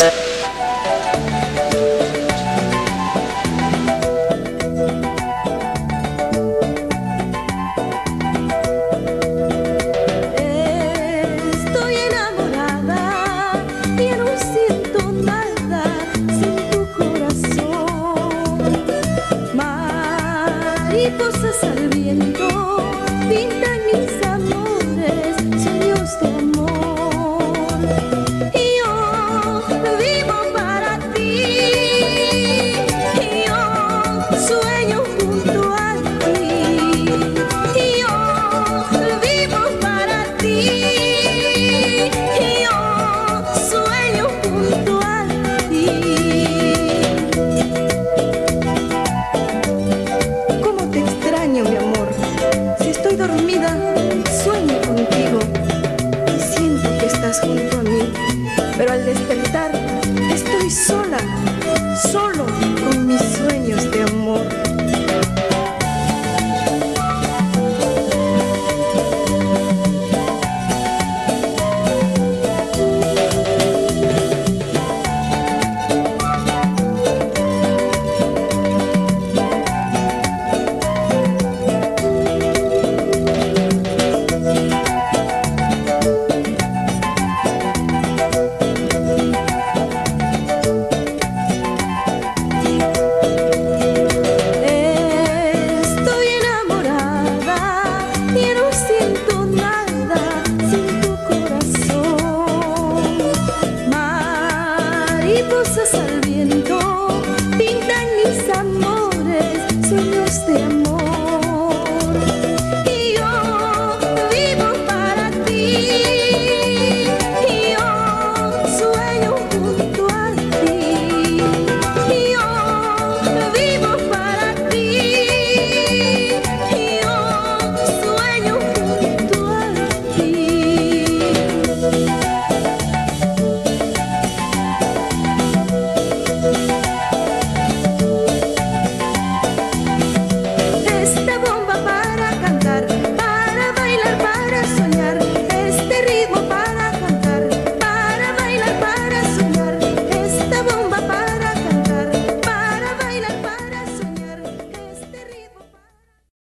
you. junto a mí, pero al despertar estoy sola, sola.